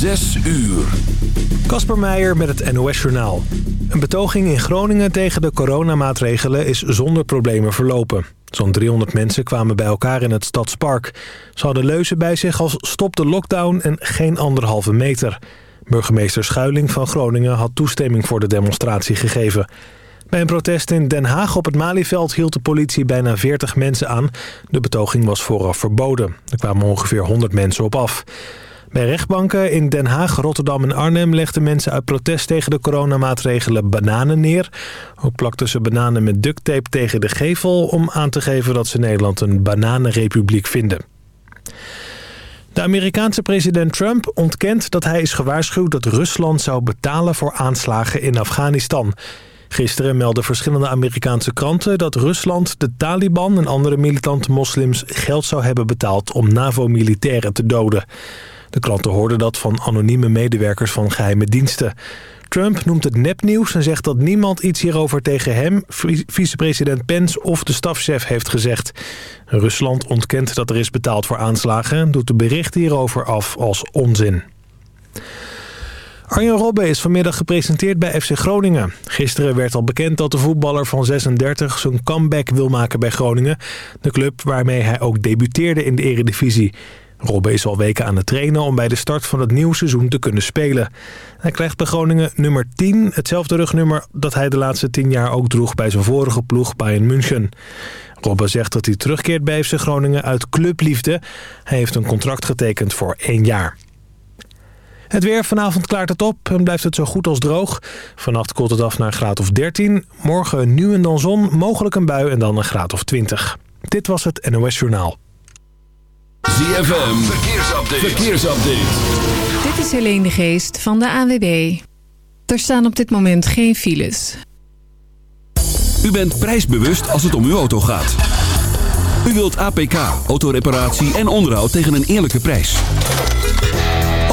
Zes uur. Kasper Meijer met het NOS-journaal. Een betoging in Groningen tegen de coronamaatregelen is zonder problemen verlopen. Zo'n 300 mensen kwamen bij elkaar in het Stadspark. Ze hadden leuzen bij zich als stop de lockdown en geen anderhalve meter. Burgemeester Schuiling van Groningen had toestemming voor de demonstratie gegeven. Bij een protest in Den Haag op het Malieveld hield de politie bijna 40 mensen aan. De betoging was vooraf verboden. Er kwamen ongeveer 100 mensen op af. Bij rechtbanken in Den Haag, Rotterdam en Arnhem legden mensen uit protest tegen de coronamaatregelen bananen neer. Ook plakten ze bananen met ducttape tegen de gevel om aan te geven dat ze Nederland een bananenrepubliek vinden. De Amerikaanse president Trump ontkent dat hij is gewaarschuwd dat Rusland zou betalen voor aanslagen in Afghanistan. Gisteren meldden verschillende Amerikaanse kranten dat Rusland de Taliban en andere militante moslims geld zou hebben betaald om NAVO-militairen te doden. De kranten hoorden dat van anonieme medewerkers van geheime diensten. Trump noemt het nepnieuws en zegt dat niemand iets hierover tegen hem, vicepresident Pence of de stafchef heeft gezegd. Rusland ontkent dat er is betaald voor aanslagen en doet de berichten hierover af als onzin. Arjen Robben is vanmiddag gepresenteerd bij FC Groningen. Gisteren werd al bekend dat de voetballer van 36 zijn comeback wil maken bij Groningen. De club waarmee hij ook debuteerde in de eredivisie. Robben is al weken aan het trainen om bij de start van het nieuwe seizoen te kunnen spelen. Hij krijgt bij Groningen nummer 10, hetzelfde rugnummer dat hij de laatste 10 jaar ook droeg bij zijn vorige ploeg Bayern München. Robben zegt dat hij terugkeert bij FC Groningen uit clubliefde. Hij heeft een contract getekend voor één jaar. Het weer, vanavond klaart het op en blijft het zo goed als droog. Vannacht koelt het af naar een graad of 13. Morgen nu en dan zon, mogelijk een bui en dan een graad of 20. Dit was het NOS Journaal. ZFM, verkeersupdate. verkeersupdate. Dit is Helene de Geest van de AWB. Er staan op dit moment geen files. U bent prijsbewust als het om uw auto gaat. U wilt APK, autoreparatie en onderhoud tegen een eerlijke prijs.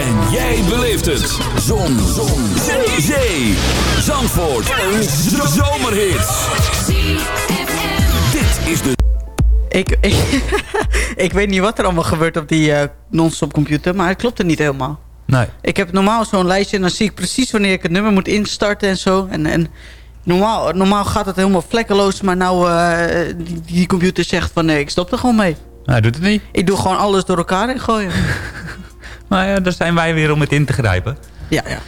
En jij beleeft het. Zon. Zon. Zee. Zee. Zandvoort. Een zomerhit. Dit is de... Ik, ik, ik weet niet wat er allemaal gebeurt op die eh, non-stop computer, maar het klopt er niet helemaal. Nee. Ik heb normaal zo'n lijstje en dan zie ik precies wanneer ik het nummer moet instarten en zo. En, en normaal, normaal gaat het helemaal vlekkeloos, maar nou eh, die, die computer zegt van nee, ik stop er gewoon mee. Hij doet het niet. Ik doe gewoon alles door elkaar en gooien. Maar ja, daar zijn wij weer om het in te grijpen. Ja, ja.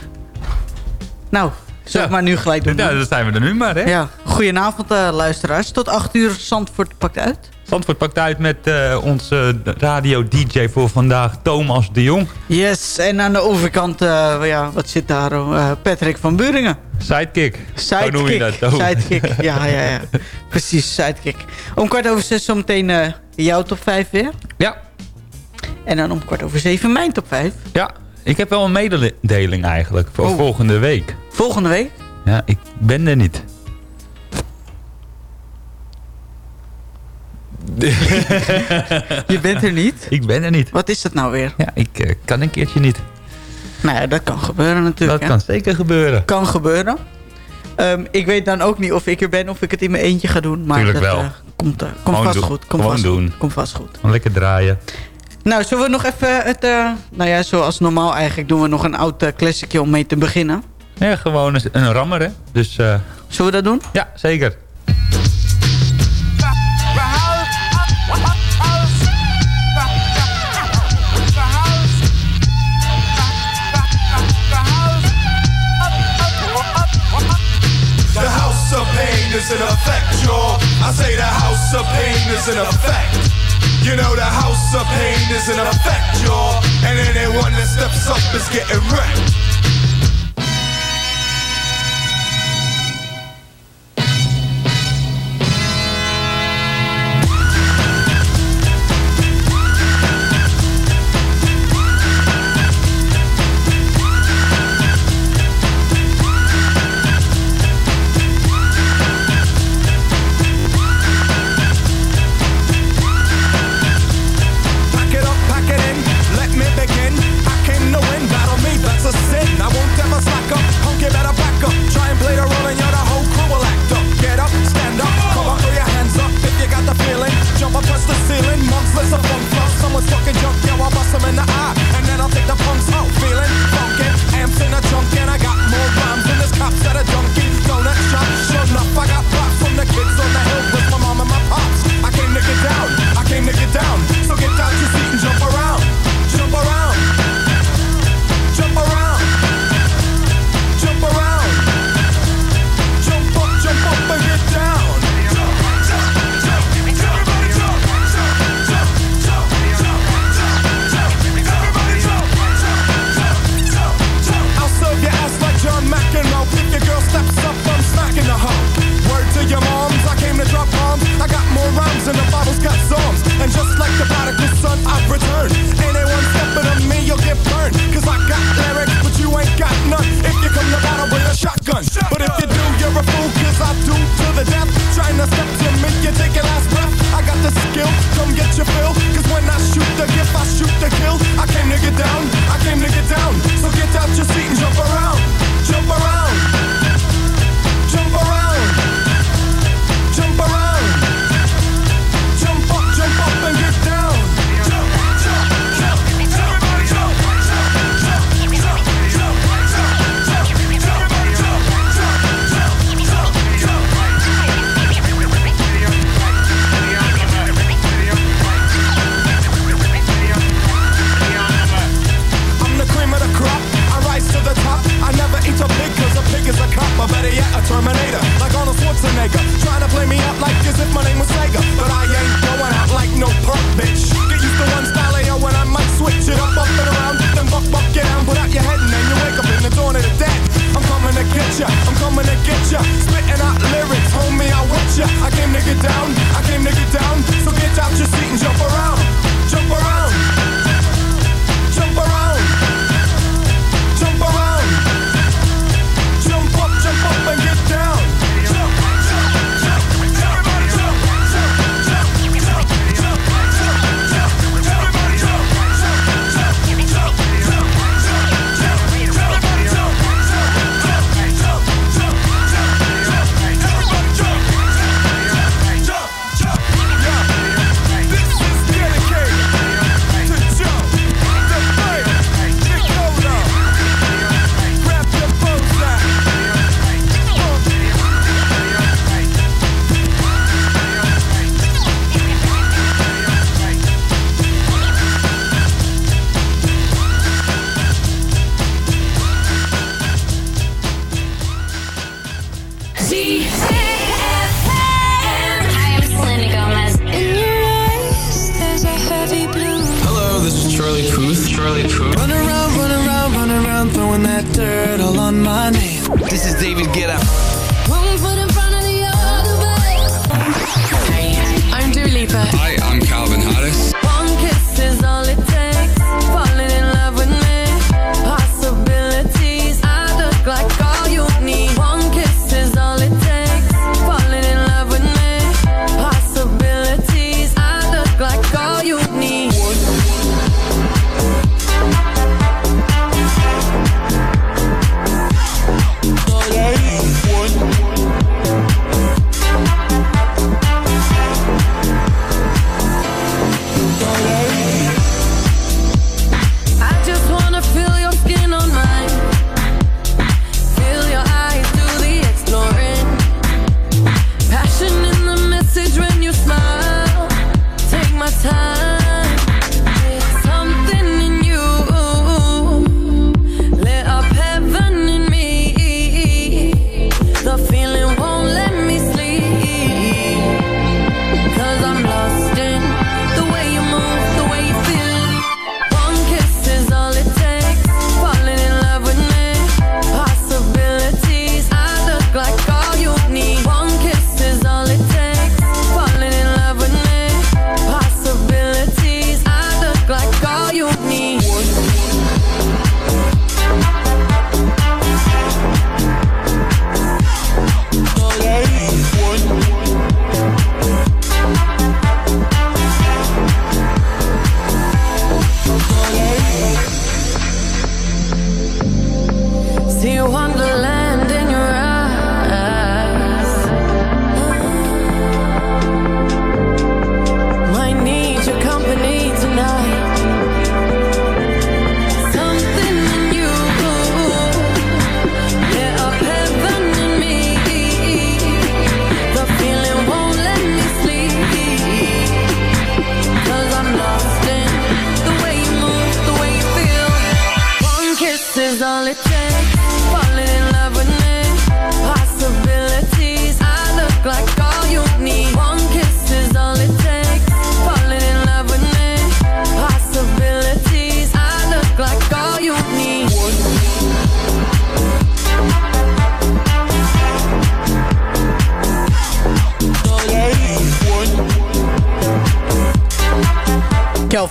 Nou, zeg Ja. maar nu gelijk doen. Ja, dan zijn we er nu maar, hè? Ja, goedenavond eh, luisteraars. Tot 8 uur Zandvoort pakt uit. Zandvoort pakt uit met eh, onze radio-dj voor vandaag, Thomas de Jong. Yes, en aan de overkant, eh, ja, wat zit daar? eh, Patrick van Buringen. Sidekick. Zo noem je Sidekick. dat. Sidekick, ja, ja, ja. Precies, sidekick. Om kwart over zes zometeen eh jouw top 5 weer. Ja, En dan om kwart over zeven mijn top 5. ja. Ik heb wel een mededeling eigenlijk voor Oh. volgende week. Volgende week. Ja, ik ben er niet. Je bent er niet. Ik ben er niet. Wat is dat nou weer? Ja, ik eh, kan een keertje niet. Nou ja, dat kan gebeuren natuurlijk. Dat hè. kan zeker gebeuren. Kan gebeuren. Ehm, ik weet dan ook niet of ik er ben of ik het in mijn eentje ga doen. Maar Tuurlijk dat, wel. eh, komt, eh, komt vast doen. goed. Komt Gewoon vast doen. Goed. Komt vast goed. Gewoon lekker draaien. Nou, zullen we nog even het... Eh, nou ja, zoals normaal eigenlijk doen we nog een oud uh, om mee te beginnen. Ja, gewoon een, een rammer, hè. Dus, uh... Zullen we dat doen? Ja, zeker. The house of is effect, y'all. I say the house of pain is an effect. You know the house of pain is an effect, y'all. And anyone that steps up is getting wrecked.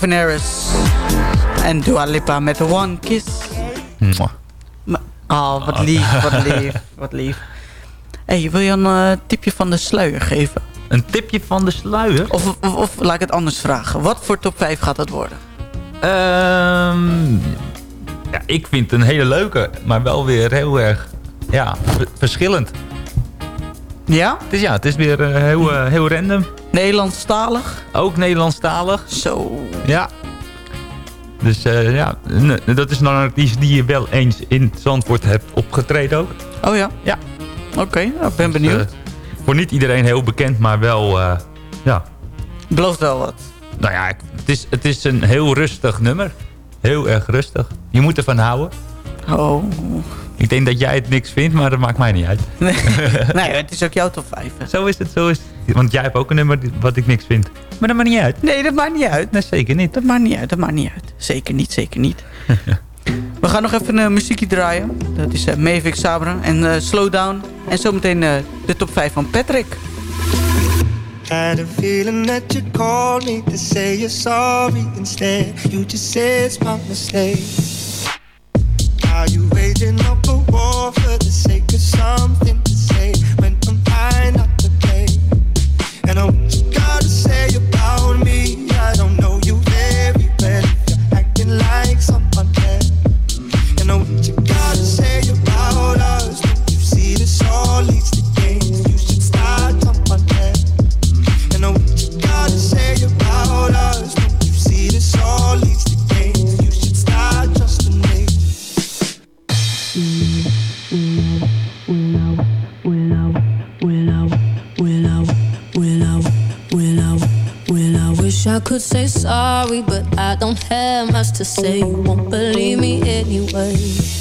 Harris. En Dua Lipa met de One Kiss. Oh, wat lief, wat lief, wat lief. hey, wil je een eh, tipje van de sluier geven? Een tipje van de sluier? Of, of, of laat ik het anders vragen. Wat voor top 5 gaat het worden? Ehm, ja, ik vind het een hele leuke, maar wel weer heel erg ja, verschillend. Ja? Dus ja, het is weer eh, heel, eh, heel random. Nederlandstalig? Ook Nederlandstalig. Zo. Ja. Dus eh, ja, dat is dan een artiest die je wel eens in Zandvoort hebt opgetreden ook. Oh ja? Ja. Oké, nou, ik ben Dus, benieuwd. eh, voor niet iedereen heel bekend, maar wel, eh, ja. Belooft wel wat. Nou ja, het is, het is een heel rustig nummer. Heel erg rustig. Je moet ervan houden. Oh. Ik denk dat jij het niks vindt, maar dat maakt mij niet uit. Nee, nee het is ook jouw top 5. hè. Zo is het, zo is het. Want jij hebt ook een nummer wat ik niks vind. Maar dat maakt niet uit. Nee, dat maakt niet uit. Nee, zeker niet. Dat maakt niet uit, dat maakt niet uit. Zeker niet, zeker niet. We gaan nog even een muziekje draaien. Dat is uh, Mavic Sabra en eh, Slow Down. En zometeen eh, de top 5 van Patrick. Had a feeling that you called me to say you're sorry instead. You just said it's my mistake. Are you waging up a war for the sake of something to say when I'm fine? And I what you gotta say about me. Could say sorry, but I don't have much to say. You won't believe me anyway.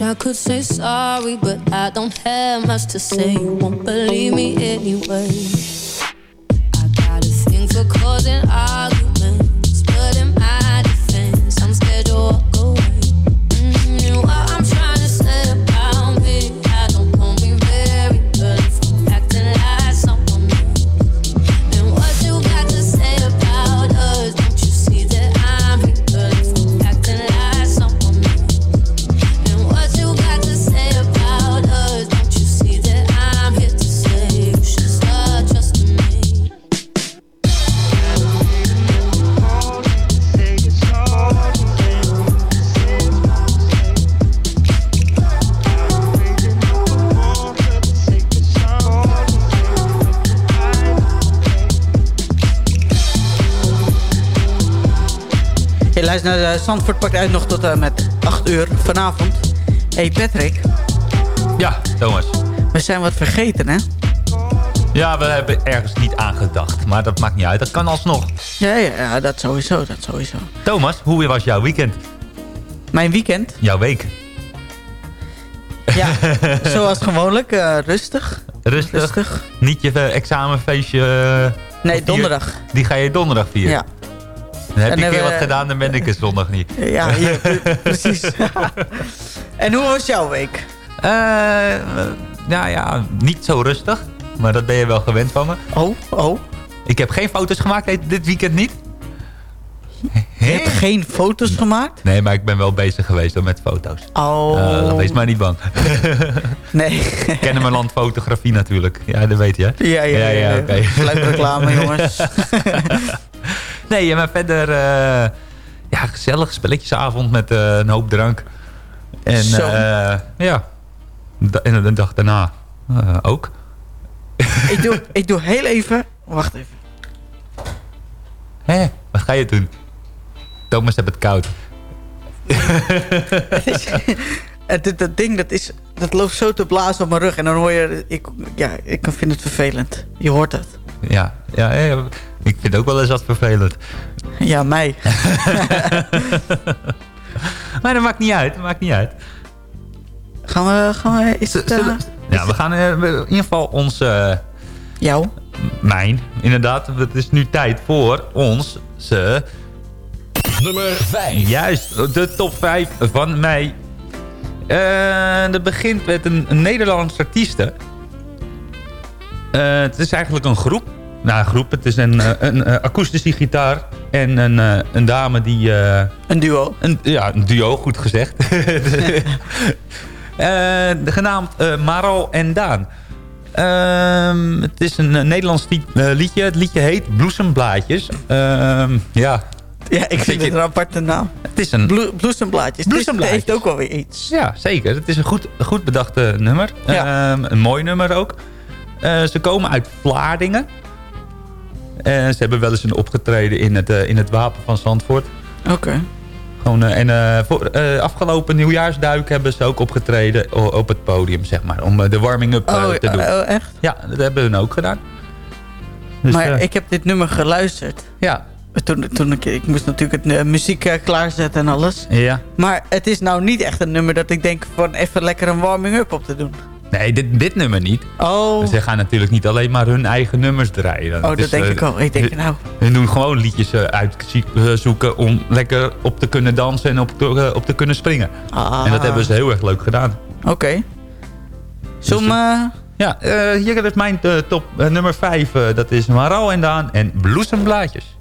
Wish I could say sorry, but I don't have much to say. You won't believe me anyway. I got a thing for causing Zandvoort pakt uit nog tot en met 8 uur vanavond. hey Patrick, Ja, Thomas. we zijn wat vergeten hè? Ja, we hebben ergens niet aan gedacht. Maar dat maakt niet uit. Dat kan alsnog. Ja, ja, ja, dat sowieso, dat sowieso. Thomas, hoe was jouw weekend? Mijn weekend, Jouw week? ja, zoals gewoonlijk, eh, rustig. Rustig? Rustig. Niet je eh, examenfeestje? eh, Nee, vier- donderdag. Die ga je donderdag vieren? Ja. Dan heb je een keer wat we- gedaan, dan ben ik er zondag niet. Ja, hier, precies. en hoe was jouw week? Eh, nou ja, niet zo rustig. Maar dat ben je wel gewend van me. Oh, oh. Ik heb geen foto's gemaakt dit- weekend niet. Je hebt geen foto's gemaakt? Nee, maar ik ben wel bezig geweest met foto's. Oh. Eh, wees maar niet bang. Nee. Kennemerland fotografie natuurlijk. Ja, dat weet je. Ja, ja, ja. ja. Sluipreclame, jongens. nee, maar verder... eh, ja, gezellig spelletjesavond met eh, een hoop drank. En eh, ja, en de dag daarna ook. ik, doe, ik doe heel even... Wacht even. Hé, wat ga je doen? Thomas heeft het koud. Het- dat ding, dat, is, dat loopt zo te blazen op mijn rug. En dan hoor je... Ik, ja, ik vind het vervelend. Je hoort het. Ja, ja, ja, ik vind het ook wel eens wat vervelend. Ja, mij. Maar dat maakt niet uit, dat maakt niet uit. Gaan we... Gaan we is het, Ja, we gaan eh, in ieder geval ons... eh, jou? Mijn, inderdaad. Het is nu tijd voor ons... Ze, Nummer 5. juist, de top 5 van mei. Eh dat begint met een, een Nederlandse artieste. Eh, het is eigenlijk een groep. Nou, een groep. Het is een, eh, een, eh, akoestische gitaar en een, eh, een dame die... Een duo. een, ja, een duo, goed gezegd. Genaamd Maro en Daan. Ehm, het is een Nederlands li- liedje. Het liedje heet Bloesemblaadjes. Ehm, ja, Ja, ik vind het een aparte naam. het is een... Bloe, bloesemblaadjes. Bloesemblaadjes. Het heeft ook wel weer iets. Ja, zeker. Het is een goed, goed bedachte nummer. Ja. Ehm, een mooi nummer ook. Ze komen uit Vlaardingen. Eh, ze hebben wel eens een opgetreden in het, eh, in het Wapen van Zandvoort. Oké. Gewoon, eh, en eh, voor, afgelopen nieuwjaarsduik hebben ze ook opgetreden op het podium, zeg maar. Om de warming-up Oh, te doen. oh, echt? Ja, dat hebben hun ook gedaan. Dus, maar ik heb dit nummer geluisterd. Ja, Toen, toen ik, ik moest natuurlijk het eh, muziek klaarzetten en alles. ja. Maar het is nou niet echt een nummer dat ik denk van even lekker een warming-up op te doen. Nee, dit, dit nummer niet. Oh, Ze gaan natuurlijk niet alleen maar hun eigen nummers draaien. oh dat is, denk eh, ik al. Ik denk, nou, Hun doen gewoon liedjes eh, uitzoeken om lekker op te kunnen dansen en op te, eh, op te kunnen springen. ah, En dat hebben ze heel erg leuk gedaan. Oké. Hem, eh, Ja, eh, hier is mijn eh, top eh, nummer 5. dat is Maro en Daan en Bloesemblaadjes.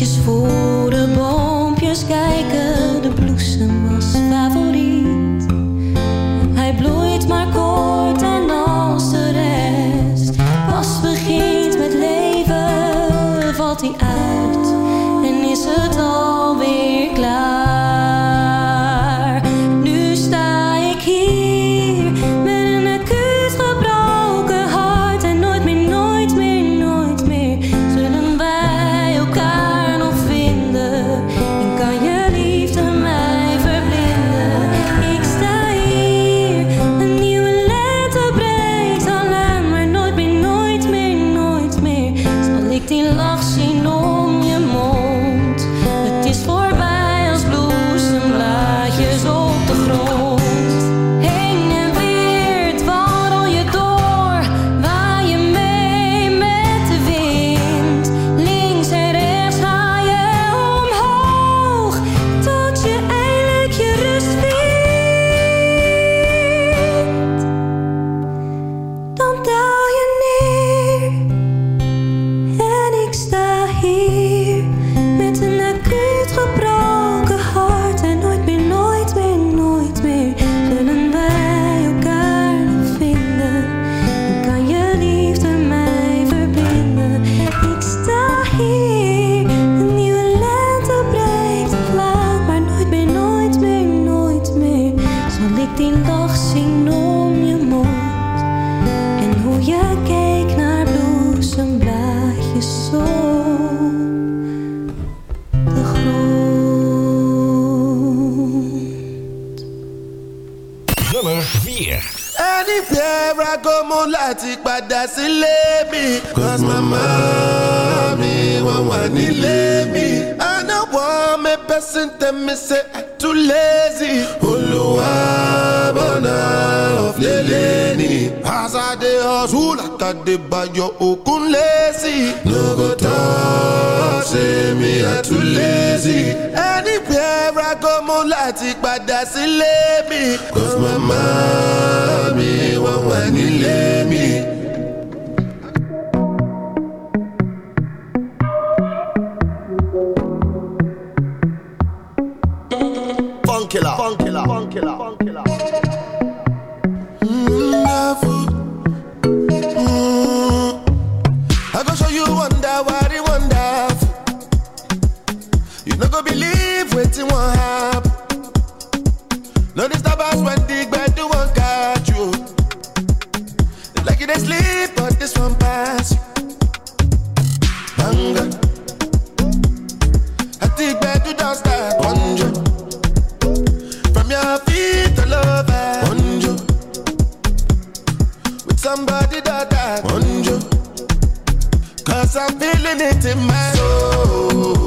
Eentjes voor Nummer 4. Anywhere I go mo láti padà sílé mi. Cause mama mi wọ́n wà nílé mi mes personne t'aime, mais c'est too lazy. Oluwa bana of leleni. As I dey hustle, I got the bag your okun lazy. No go talk, say me I too lazy. Anywhere I go, moonlight it padà sílé mi. Cause my mommy wọ́n wà nílé mi. killer, fun killer, fun killer, fun killer. Never. Mm. I go show you wonder, what it wonderful. You no go believe waiting won't happen. No disturbance when the bed do one you. It's like it is sleep. That I bonjo. Cause I'm feeling it in my soul.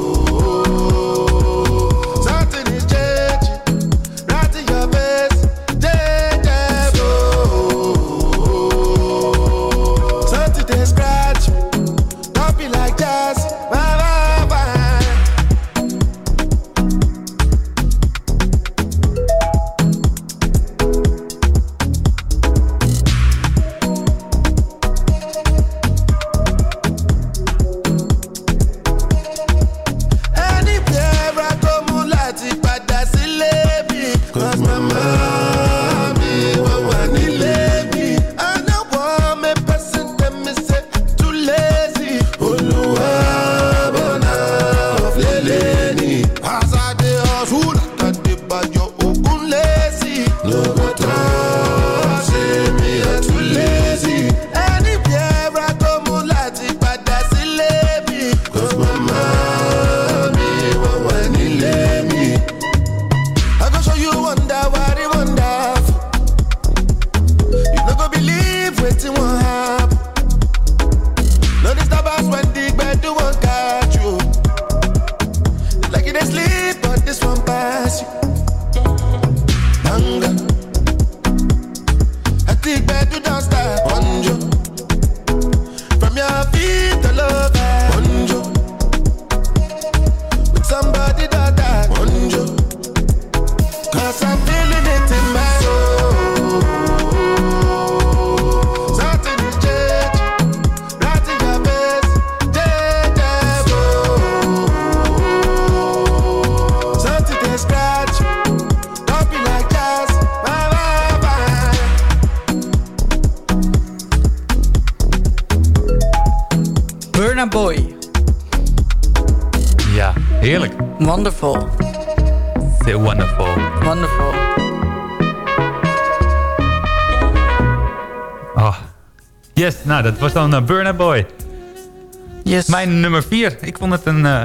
Was dan uh, Burna Boy. Yes. Mijn nummer 4. Ik vond het een, eh,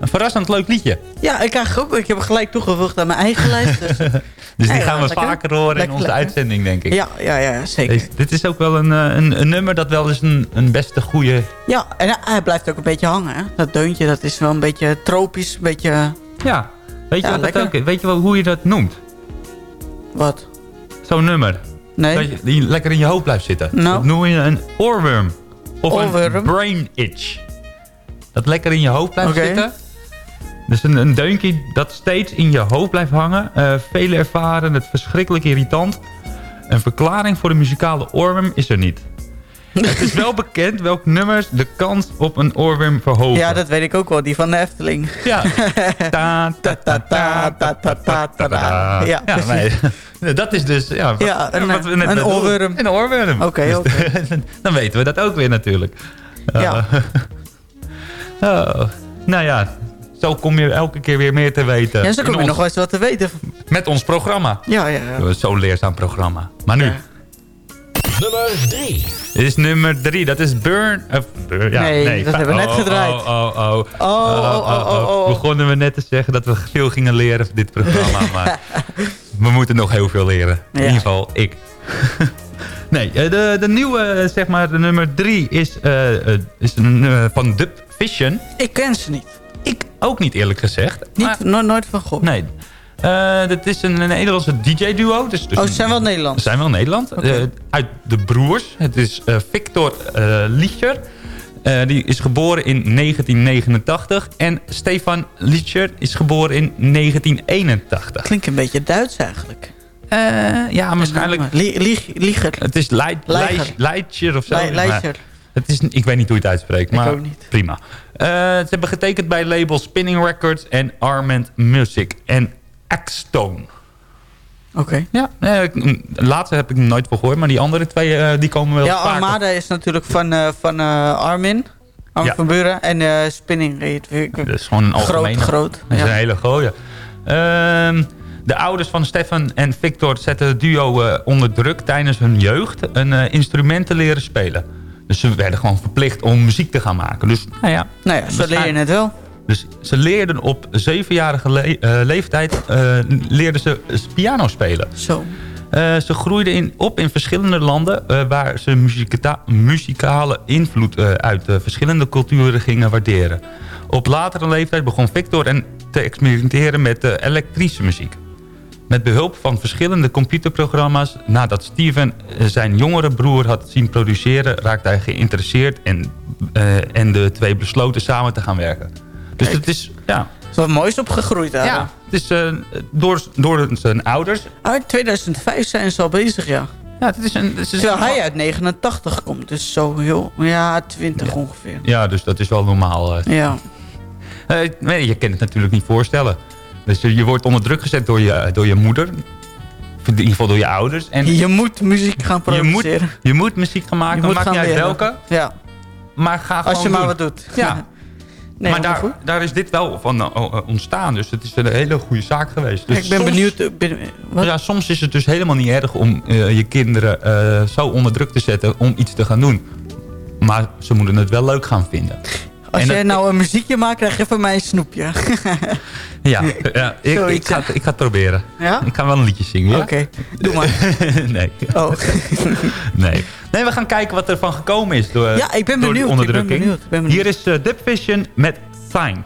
een verrassend leuk liedje. Ja, ik, ook, ik heb hem gelijk toegevoegd aan mijn eigen lijst. Dus, Dus die Ja, gaan we lekker. vaker horen in onze lekker. uitzending, denk ik. ja, ja, ja, zeker. Dit is ook wel een, eh, een, een nummer dat wel eens een, een beste goede... Ja, en hij- blijft ook een beetje hangen. Hè? Dat deuntje, dat is wel een beetje tropisch. Een beetje... Ja, weet je, Ja, wat dat ook, weet je wel hoe je dat noemt? Wat? Zo'n nummer. Nee? Dat je, die lekker in je hoofd blijft zitten. Nou? Dat noem je een oorworm. Of een brain itch. Dat lekker in je hoofd blijft zitten. Dus een, een deuntje dat steeds in je hoofd blijft hangen. Eh velen ervaren het verschrikkelijk irritant. Een verklaring voor de muzikale oorworm is er niet. Het is wel bekend welke nummers de kans op een oorworm verhogen. Ja, dat weet ik ook wel. Die van de Efteling. Ja. Ta, ta, ta, ta, ta, ta, ta, ta. Ja, maar dat is dus... Ja, wat- Ja, een- wat we net een oorworm. Een oorworm. Oké, Dus oké. dan weten we dat ook weer natuurlijk. Ja. Uh, oh, nou ja, zo kom je elke keer weer meer te weten. Ja, zo kom je ons- nog wel eens wat te weten. Met ons programma. Ja, ja, ja. Zo'n leerzaam programma. Maar nu. Nummer 3. Dit is nummer drie. Dat is Burn... eh, Burn- ja, Nee, dat hebben we net oh, gedraaid. Oh, oh, oh. Oh, oh, oh, oh, oh. Begonnen we net te zeggen dat we veel gingen leren voor dit programma. maar we moeten nog heel veel leren. In ieder geval, ik. nee, eh, de, de nieuwe, eh, zeg maar, de nummer drie is, eh, eh, is een, eh, van Dub Vision. Ik ken ze niet. Ik ook niet eerlijk gezegd. Niet, no- nooit van gehoord. Nee. Eh dit is een, een Nederlandse DJ-duo. Dus, dus Oh, ze zijn wel Nederlands. Ze zijn wel Nederland. Eh, uit de broers. Het is eh, Victor eh Liescher. Eh, die is geboren in 1989. En Stefan Liescher is geboren in 1981. Klinkt een beetje Duits eigenlijk. Eh, ja, waarschijnlijk. Lie- lieg- Lieger. Het is Leitjer of zo. Leitjer. Het is, ik weet niet hoe je het uitspreekt, Ik maar ook niet. prima. Eh, ze hebben getekend bij labels Spinning Records en Armand Music en Axstone. Oké. Ja, ik- de laatste heb ik nooit voor gehoord, maar die andere twee eh, die komen wel Ja, vaker. Armada is natuurlijk van, eh, van eh, Armin. Armin Ja. van Buren. En Spinning. ik- Dat is gewoon een groot, algemene. groot. Dat is Ja. een hele gooie. Ehm, de ouders van Stefan en Victor zetten het duo onder druk tijdens hun jeugd een instrument te leren spelen. Dus ze werden gewoon verplicht om muziek te gaan maken. Dus, nou ja, Nou ja, zo leer je het wel. Dus ze leerden op zevenjarige le eh, leeftijd eh, leerden ze piano spelen. Zo. Eh, ze groeiden in, op in verschillende landen waar ze muzikata- muzikale invloed uit verschillende culturen gingen waarderen. Op latere leeftijd begon Victor en te experimenteren met elektrische muziek. Met behulp van verschillende computerprogramma's, nadat Steven zijn jongere broer had zien produceren, raakte hij geïnteresseerd en, en de twee besloten samen te gaan werken. Dus het is, ja, is wat moois opgegroeid ja, het is eh, door, door zijn ouders. Uit 2005 zijn ze al bezig, ja. Ja, het is een, het is Terwijl een- hij uit 89 komt. Dus zo heel... Ja, 20 ongeveer. Ja, dus dat is wel normaal. eh. Ja. Eh, nee, je kan het natuurlijk niet voorstellen. Dus je, wordt onder druk gezet door je, door je moeder. In ieder geval door je ouders. En Je moet muziek gaan je moet, produceren. je moet muziek gaan maken. Je moet maakt gaan niet uit welke. Ja. Maar ga gewoon Als je maar wat doet. Ja. Nee, maar daar, daar is dit wel van eh, oh, eh, ontstaan. Dus het is een hele goede zaak geweest. Dus ik ben soms- benieuwd. eh, ben- wat? Ja, soms is het dus helemaal niet erg om je kinderen zo onder druk te zetten om iets te gaan doen. Maar ze moeten het wel leuk gaan vinden. Als En jij dat- nou een muziekje maakt, krijg je van mij een snoepje. Ja, ja ik, ik, ga, het- ik ga het proberen. Ja? Ik ga wel een liedje zingen. ja? Oké, doe maar. nee. Oh. nee. Nee, we gaan kijken wat er van gekomen is door, Ja, ik ben door die benieuwd, ik ben onderdrukking. benieuwd, ik ben benieuwd. Hier is uh, Dip Vision met Sign.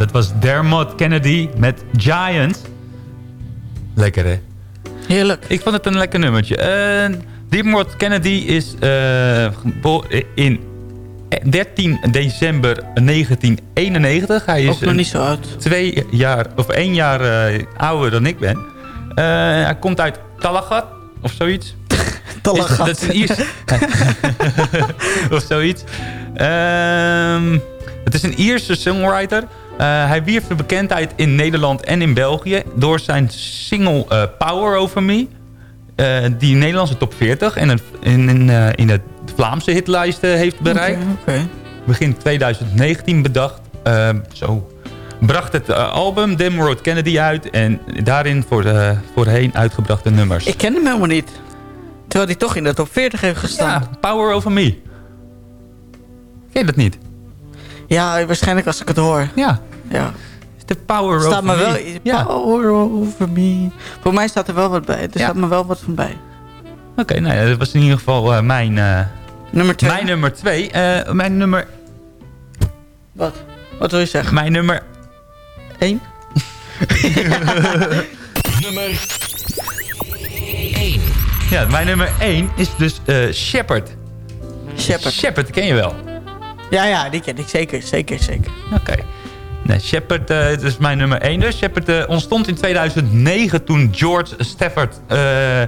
Dat was Dermot Kennedy met Giant. Lekker, hè? Heerlijk. Ik vond het een lekker nummertje. Uh, Dermot Kennedy is uh, geboren in 13 december 1991. Hij is Ook nog niet zo oud. Twee jaar, of één jaar uh, ouder dan ik ben. Uh, hij komt uit Talagat, of zoiets. Talagat. Dat is een Iers... of zoiets. Um, het is een Ierse songwriter. Uh, hij wierf de bekendheid in Nederland en in België... door zijn single uh, Power Over Me... Uh, die Nederlandse top 40 en in, in, in de Vlaamse hitlijsten heeft bereikt. Okay, okay. Begin 2019 bedacht. zo bracht het album Dem Road Kennedy uit... en daarin voor de, voorheen uitgebrachte nummers. Ik ken hem helemaal niet. Terwijl hij toch in de top 40 heeft gestaan. Ja, Power Over Me. Ken je dat niet? Ja, waarschijnlijk als ik het hoor. Ja. Ja. De power staat over me. Wel. Ja. Power over me. Voor mij staat er wel wat bij. Er ja. staat me wel wat van bij. Oké, okay, nou, dat was in ieder geval uh, mijn... Uh, nummer twee. Mijn nummer twee. Uh, mijn nummer... Wat? Wat wil je zeggen? Mijn nummer... één. nummer 1. Ja, mijn nummer 1 is dus uh, Shepard. Shepard. Shepard, ken je wel? Ja, ja, die ken ik zeker, zeker, zeker. Oké. Okay. Nee, Shepard uh, is mijn nummer 1 dus. Shepard uh, ontstond in 2009 toen George Stafford uh,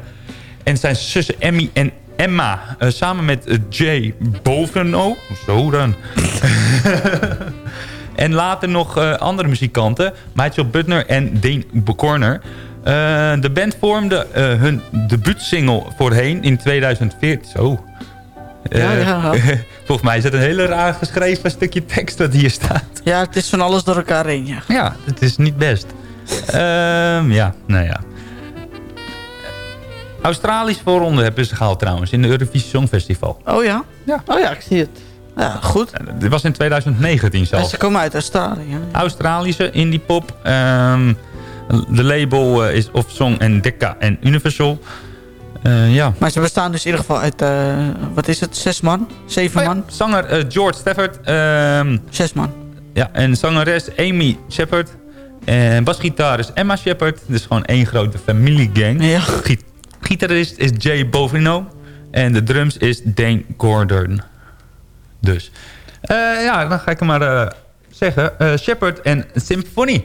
en zijn zussen Emmy en Emma... samen met Jay Boveno... Zo dan. en later nog andere muzikanten... Michael Butner en Dane Corner... de band vormde hun debuutsingle voorheen in 2014. Zo... Ja, ja. volgens mij is het een hele raar geschreven stukje tekst dat hier staat. Ja, het is van alles door elkaar heen, ja. Ja, het is niet best. um, ja, nou ja. Australische voorronde hebben ze gehaald trouwens in de Eurovisie Songfestival. Oh ja? Ja. Oh ja, ik zie het. Ja, goed. Dit was in 2019 Ja, zelfs. ze komen uit Australië. ja. Australische indie pop. ehm, de label eh, is Of Song en Decca en Universal. Eh, ja. Maar ze bestaan dus in ieder geval uit, eh, wat is het, zes man? Zeven Oh ja, man? Zanger eh, George Stafford. ehm, Zes man. ja, en zangeres Amy Shepard. En basgitarist Emma Shepard. Dus gewoon één grote familiegang. Ja. Giet- gitarist is Jay Bovino. En de drums is Dane Gordon. Dus. Ja, dan ga ik hem maar zeggen. Shepard en Symphony.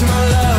to my life.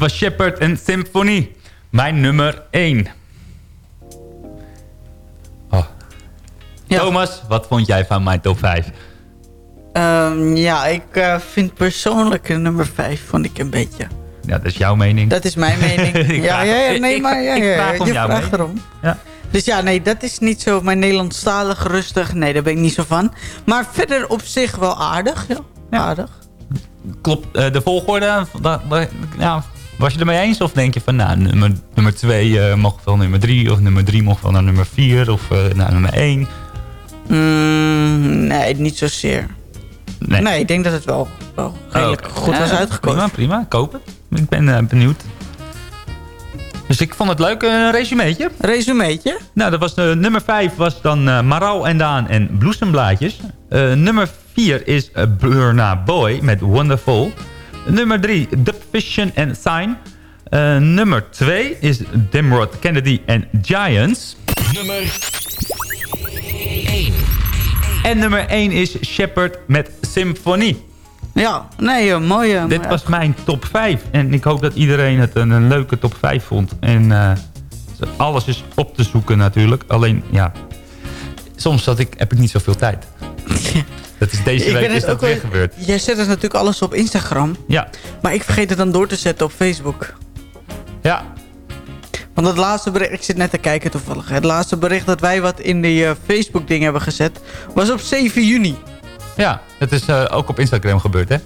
Was Shepard en Symphony. Mijn nummer 1. Oh. Thomas, wat vond jij van mijn top 5? Ehm, ja, ik eh, vind persoonlijk nummer vijf vond ik een beetje. Ja, dat is jouw mening. Dat is mijn mening. Ja, ja, ja, nee, ik- maar ja, ik ja, vraag om je vraagt erom. Ja. Dus ja, nee, dat is niet zo mijn Nederlandstalig rustig. Nee, daar ben ik niet zo van. Maar verder op zich wel aardig. Ja, aardig. Klopt, eh, de volgorde, ja, was je ermee eens? Of denk je van, nou, nummer, nummer 2 mocht wel nummer 3, of nummer 3 mocht wel naar nummer 4, of eh, naar nummer 1? Mm, nee, niet zozeer. Nee. Nee, ik denk dat het wel, wel redelijk Oh, goed was uitgekomen. Prima, prima, koop het. Ik ben eh, benieuwd. Dus ik vond het leuk, een resumeetje. Resumeetje? Nou, dat was, nummer 5 was dan eh Maral en Daan en Bloesemblaadjes. Nummer 4 is uh, Burna Boy met Wonderful. Nummer 3, The Vision and Sign. Eh, nummer 2 is Dimrod Kennedy en Giants. Nummer 1. En nummer 1 is Shepard met Symphony. Ja, nee, een mooie. Dit was mijn top 5. En ik hoop dat iedereen het een, een leuke top 5 vond. En eh, alles is op te zoeken natuurlijk. Alleen, ja, soms had ik, heb ik niet zoveel tijd. Dat is deze Ik week is dat weer wel- gebeurd. Jij zet het natuurlijk alles op Instagram. Ja. Maar ik vergeet het dan door te zetten op Facebook. Ja. Want het laatste bericht, ik zit net te kijken toevallig. Het laatste bericht dat wij wat in die eh, Facebook ding hebben gezet, was op 7 juni. Ja, het is eh, ook op Instagram gebeurd, hè?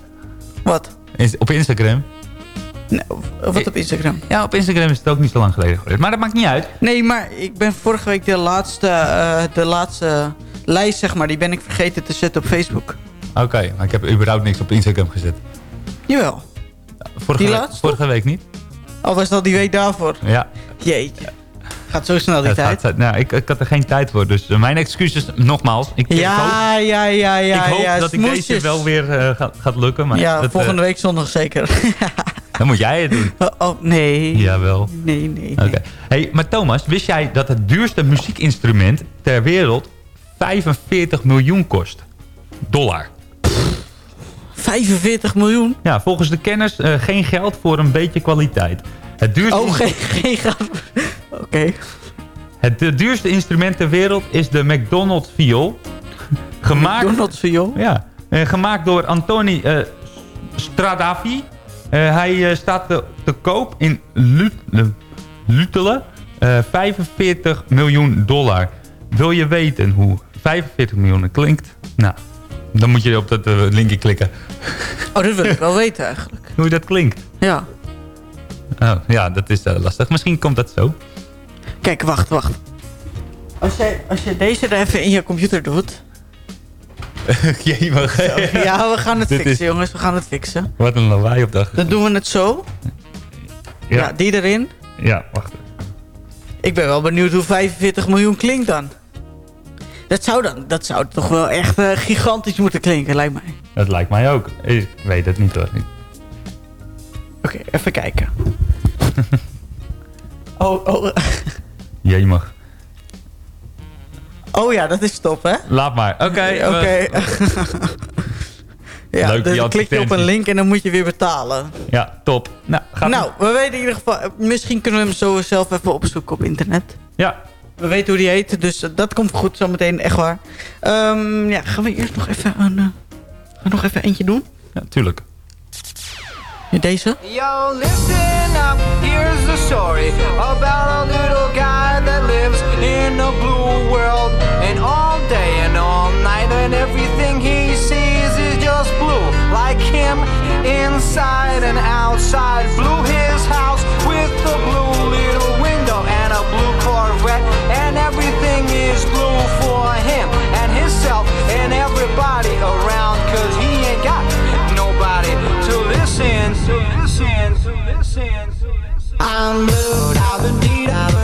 Wat? Is- op Instagram? Wat op Instagram? Ja, op Instagram is het ook niet zo lang geleden gebeurd. Maar dat maakt niet uit. Nee, maar ik ben vorige week de laatste, eh, de laatste lijst, zeg maar, die ben ik vergeten te zetten op Facebook. Oké, maar ik heb überhaupt niks op Instagram gezet. Jawel. Vorige, week- vorige week niet? Al was dat die week daarvoor. Ja. Jeetje. Gaat zo snel die Het tijd. gaat- nou, ik, ik had er geen tijd voor, dus eh, mijn excuses nogmaals. Ik, ik hoop, Ja, ja, ja, ja. ik hoop ja, dat ik deze wel weer eh, gaat, gaat lukken. Maar ja, dat, eh, volgende week zondag zeker. Dan moet jij het doen. Oh, oh, nee. Jawel. Nee, nee. Oké. Hey, maar Thomas, wist jij dat het duurste muziekinstrument ter wereld 45 miljoen kost? Dollar. 45 miljoen? Ja, volgens de kenners eh, geen geld voor een beetje kwaliteit. Het duurste, Oh, geen, geen geld. Oké. het de duurste instrument ter wereld is de McDonald's viool. Gemaakt, McDonald's viool? Ja. eh, gemaakt door Antoni eh, Stradavi. Hij staat te, te koop in Lut- eh, Lutelen. eh 45 miljoen dollar. Wil je weten hoe 45 miljoen klinkt? Nou, dan moet je op dat eh, linkje klikken. Oh, dat wil ik wel weten eigenlijk. Hoe dat klinkt. Ja. Oh, ja, dat is eh, lastig. Misschien komt dat zo. Kijk, wacht, wacht. Als jij, als je deze er even in je computer doet... Jee, maar... Ja, we gaan het Dit fixen, is- jongens. We gaan het fixen. Wat een lawaai op dag. Dan doen we het zo. Ja, Ja. die erin. Ja, wacht. Ik ben wel benieuwd hoe 45 miljoen klinkt dan. Dat zou dan, dat zou toch wel echt eh, gigantisch moeten klinken, lijkt mij. Dat lijkt mij ook. Ik weet het niet hoor. Oké, even kijken. oh, oh, Jij mag. oh ja, dat is top, hè? Laat maar. Oké. Oké. we- ja, Leuk, die dan klik je op een link en dan moet je weer betalen. Ja, top. Nou, gaat nou, we weten in ieder geval... Misschien kunnen we hem zo zelf even opzoeken op internet. Ja. We weten hoe die heet, dus dat komt goed zometeen, echt waar. Ehm, ja, gaan we eerst nog even een... eh, gaan we nog even eentje doen? Ja, tuurlijk. Ja, Deze? Yo, listen up, here's the story about a little guy that lives in a blue world. And all day and all night, and everything he sees is just blue. Like him, inside and outside. Blue his house is blue for him and himself and everybody around. Cause he ain't got nobody to listen, to listen, to listen, to listen. I'm blue, I've been been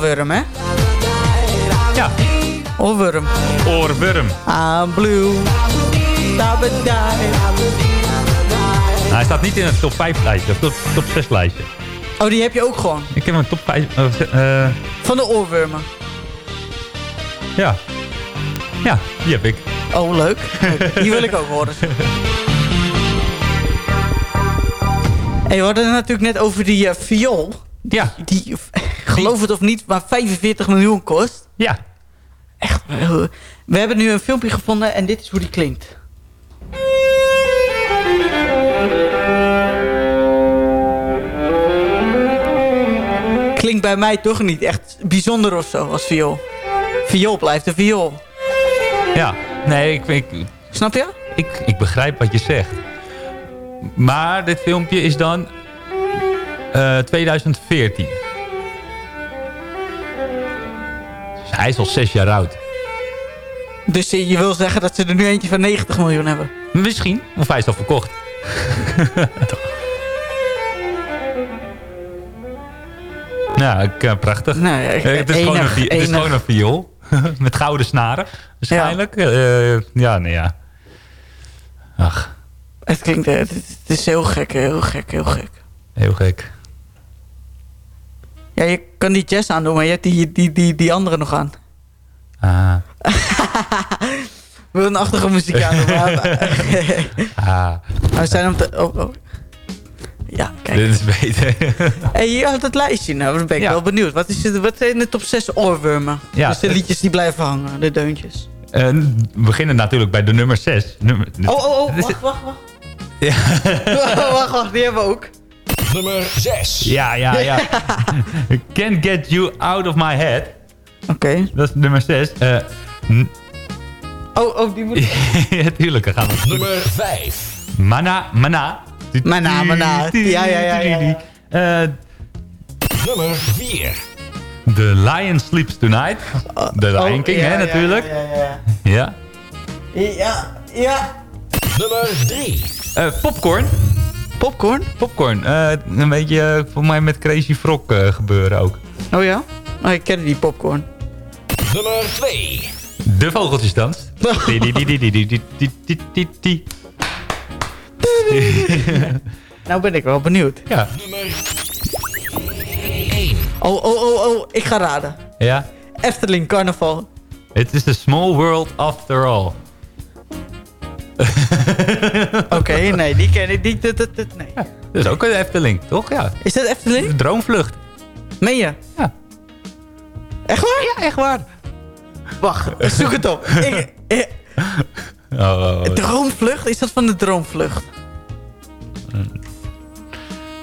oorworm, hè? Ja. Oorworm. Oorworm. I'm blue. Nou, hij staat niet in het top 5 lijstje, of top, top 6 lijstje. Oh, die heb je ook gewoon. Ik heb een top 5... eh, eh, Van de oorwormen. ja. Ja, die heb ik. Oh, leuk. Leuk. Die wil ik ook horen. Hey, we hadden het natuurlijk net over die eh, viool. Ja. Die, geloof het of niet, maar 45 miljoen kost. Ja. Echt. eh, We hebben nu een filmpje gevonden en dit is hoe die klinkt. Klinkt bij mij toch niet echt bijzonder of zo als viool. Viool blijft een viool. Ja. Nee, ik, ik, Snap je? ik, ik begrijp wat je zegt. Maar dit filmpje is dan eh, 2014. Dus hij is al zes jaar oud. Dus je wil zeggen dat ze er nu eentje van 90 miljoen hebben. Misschien. Of hij is al verkocht. nou, ik, eh, prachtig. Nee, ik- Eh, het, is gewoon een, het is enig. gewoon een viool. Met gouden snaren. Waarschijnlijk. Ja, ja nee, ja. Ach, Het klinkt, eh, het, het is heel gek, heel gek, heel gek. heel gek. Ja, je kan die jazz aandoen, maar je hebt die, die, die, die andere nog aan. Ah. We willen een achtergrondmuziek maar... Ah. we zijn. Oh, oh. Ja, kijk. Dit is beter. Hey, hier had het lijstje. Nou, dan ben ik Ja. wel benieuwd. Wat, is het, wat zijn de top 6 oorwormen? Ja. Dus de liedjes die blijven hangen, de deuntjes. Eh, we beginnen natuurlijk bij de nummer 6. Nummer, Oh, oh, oh, wacht, wacht, wacht. Ja. wacht, wacht, die hebben we ook. Nummer 6. Ja, ja, ja. Can't get you out of my head. Oké. Dat is nummer 6. Eh Oh, oh, die moet... ja, tuurlijk, dan gaan we. Nummer 5. Mana, mana. Mana, mana. Ja, ja, ja, ja, ja. Eh, Nummer 4. The Lion Sleeps Tonight. The Lion Oh, King, ja, hè, natuurlijk. Ja, ja, Ja. ja. Ja, ja. Nummer 3. Eh, popcorn. Popcorn? Popcorn. Eh, een beetje eh, voor mij met Crazy Frog eh, gebeuren ook. Oh ja? Nou, ik ken die popcorn. Nummer 2. De vogeltjesdans. Oh. nou ben ik wel benieuwd. Ja. Nummer 1. Oh, oh, oh, oh. Ik ga raden. Ja? Efteling Carnaval. It is the small world after all. Oké, nee, die ken ik. Die, dat, dat, dat- nee. Dat is ook een Efteling, toch? Ja. Is dat Efteling? Droomvlucht. Meen je? Ja. Echt waar? Ja, echt waar. Wacht, zoek het op. ik, Oh, oh, oh. droomvlucht? Is dat van de droomvlucht?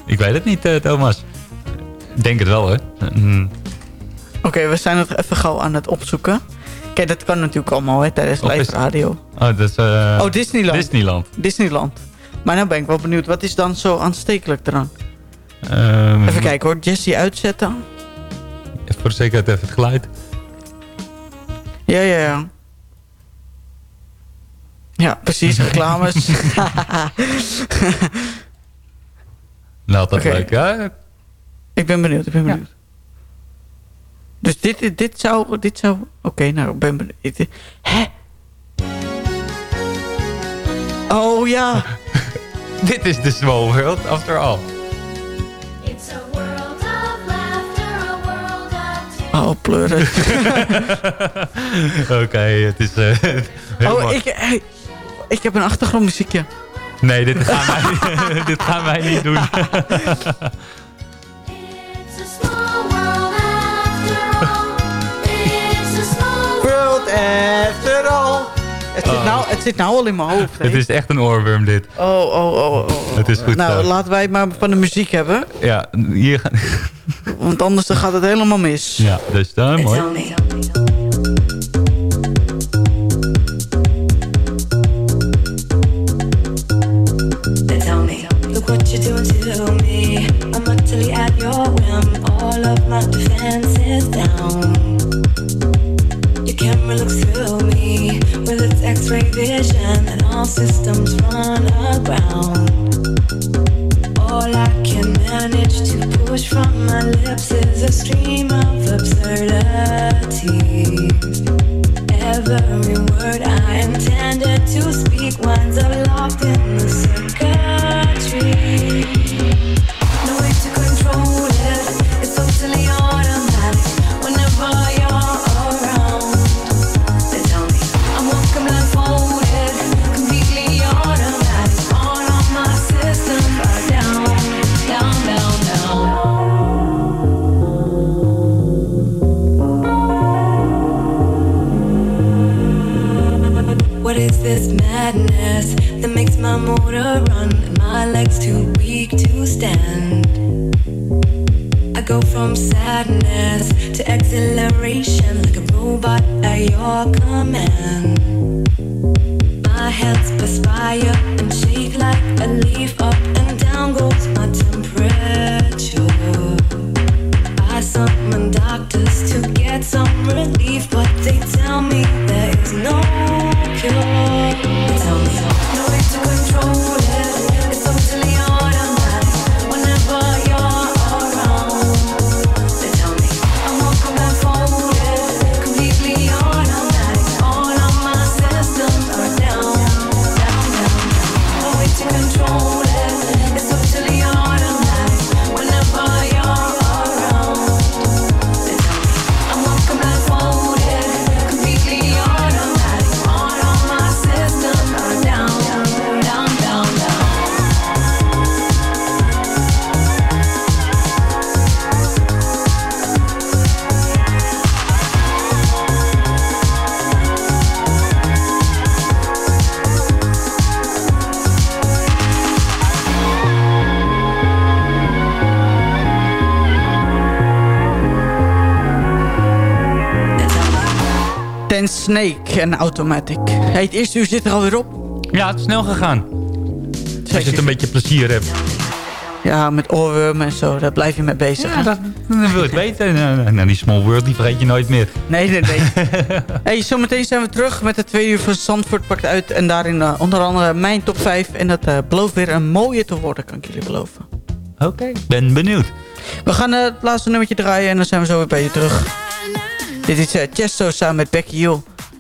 Ik weet het niet, eh, Thomas. Ik denk het wel, hè. Mm. Oké, we zijn het even gauw aan het opzoeken. Kijk, dat kan natuurlijk allemaal hè, tijdens Of live is- radio. Oh, is... eh, Oh, Disneyland. Disneyland. Disneyland. Maar nou ben ik wel benieuwd. Wat is dan zo aanstekelijk eraan? Ehm, Even kijken hoor. Jessie uitzetten. Voor de zekerheid even het geluid. Ja, ja, ja. Ja, precies. Reclames. Nou, dat leuk. Ja, ik ben benieuwd. Ik ben benieuwd. Dus dit, dit zou... Dit zou Oké, nou, ik ben benieuwd. Hè? Oh ja. Dit is de Small World after all. Oh, pleuren. Oké, het is... eh, Oh, ik, hey, ik heb een achtergrondmuziekje. Nee, dit gaan wij, dit gaan wij niet doen. Het zit, Oh. nou, het zit nou al in mijn hoofd. Het is echt een oorworm, dit. Oh, oh, oh, oh, oh. Het is goed Nou, zo. laten wij het maar van de muziek hebben. Ja, hier gaan... Want anders dan gaat het helemaal mis. Ja, dus dan mooi. Tell me, look what you're doing to me. I'm utterly at your whim. All of my defenses down. Camera looks through me with its X-ray vision, and all systems run aground. All I can manage to push from my lips is a stream of absurdity. Every word I intended to speak winds up locked in the circuitry. This madness that makes my motor run and my legs too weak to stand? I go from sadness to exhilaration like a robot at your command. My hands perspire and shake like a leaf. Up en Automatic. Hey, het eerste uur zit er alweer op. Ja, het is snel gegaan. Als je het een beetje plezier hebt. Ja, met oorwormen en zo, daar blijf je mee bezig. Ja, dat, dat wil ik weten. Nou, nou, die small world, die vergeet je nooit meer. Nee, nee, nee. hey, zometeen zijn we terug met de twee uur van Zandvoort pakt uit. En daarin eh, onder andere mijn top 5. En dat eh, belooft weer een mooie te worden, kan ik jullie beloven. Oké, ben benieuwd. We gaan eh, het laatste nummertje draaien en dan zijn we zo weer bij je terug. Dit is Chesto samen met Becky Hill.